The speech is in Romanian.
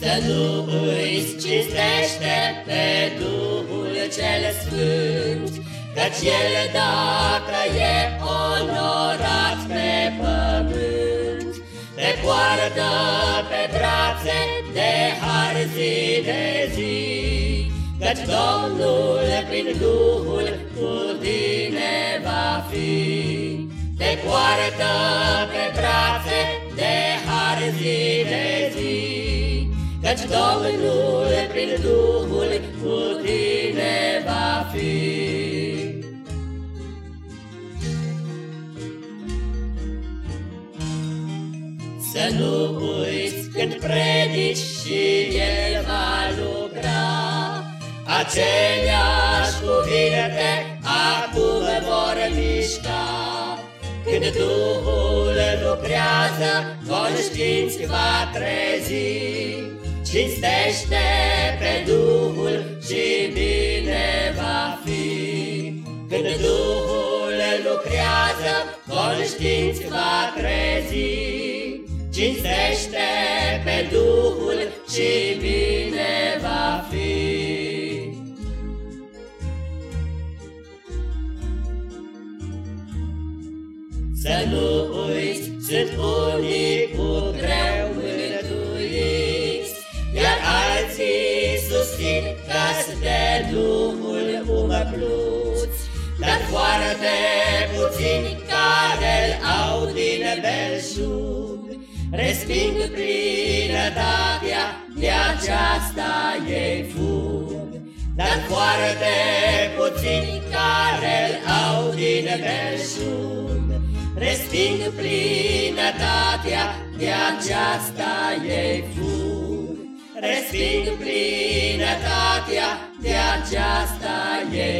Să nu îi cinstește pe Duhul cel Sfânt, Căci El dacă e onorat pe pământ, Te poartă pe brațe de har zi de zi, Căci Domnul prin Duhul cu tine va fi. Te poartă pe brațe de har zi de zi, Căci Domnul prin Duhul cu tine va fi. Să nu uiți când predici și El va lucra, Aceleași cuvinte acum vor mișca. Când Duhul lucrează, conștiinți va trezi, Cinstește pe Duhul și bine va fi. Când Duhul lucrează, conștiinți va trezi. Cinstește pe Duhul și bine va fi. Să nu uiți, sunt unii de Duhul umăpluți, Dar foarte puțini care-l au din belșug, Resping plinătatea, de aceasta ei fug. Dar foarte puțini care-l au din belșug, Resping plinătatea, de aceasta ei fug. Resping plinătatea, de aceasta ei fug.